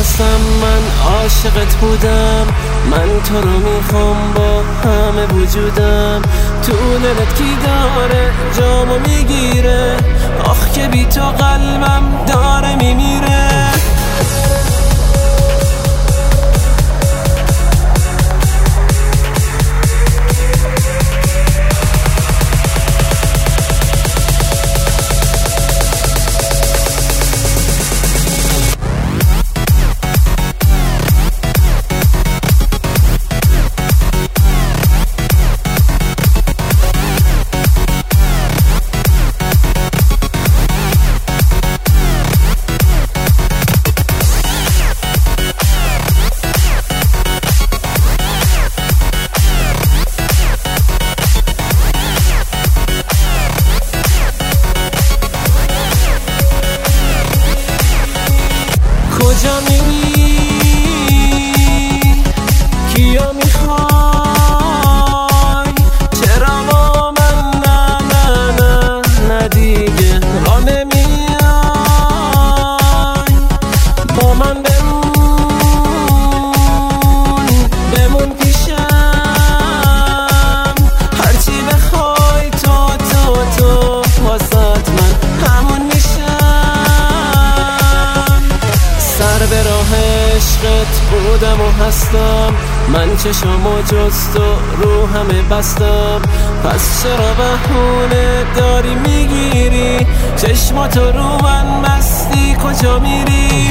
هستم من عاشقت بودم. من تو رو می‌خوام با همه وجودم. تو کی داره جامو می‌گیره؟ کجا میری بودم و هستم. من چشم و جز تو رو همه بستم. پس چرا بهونه داری می‌گیری؟ چشماتو رو من بستی کجا میری؟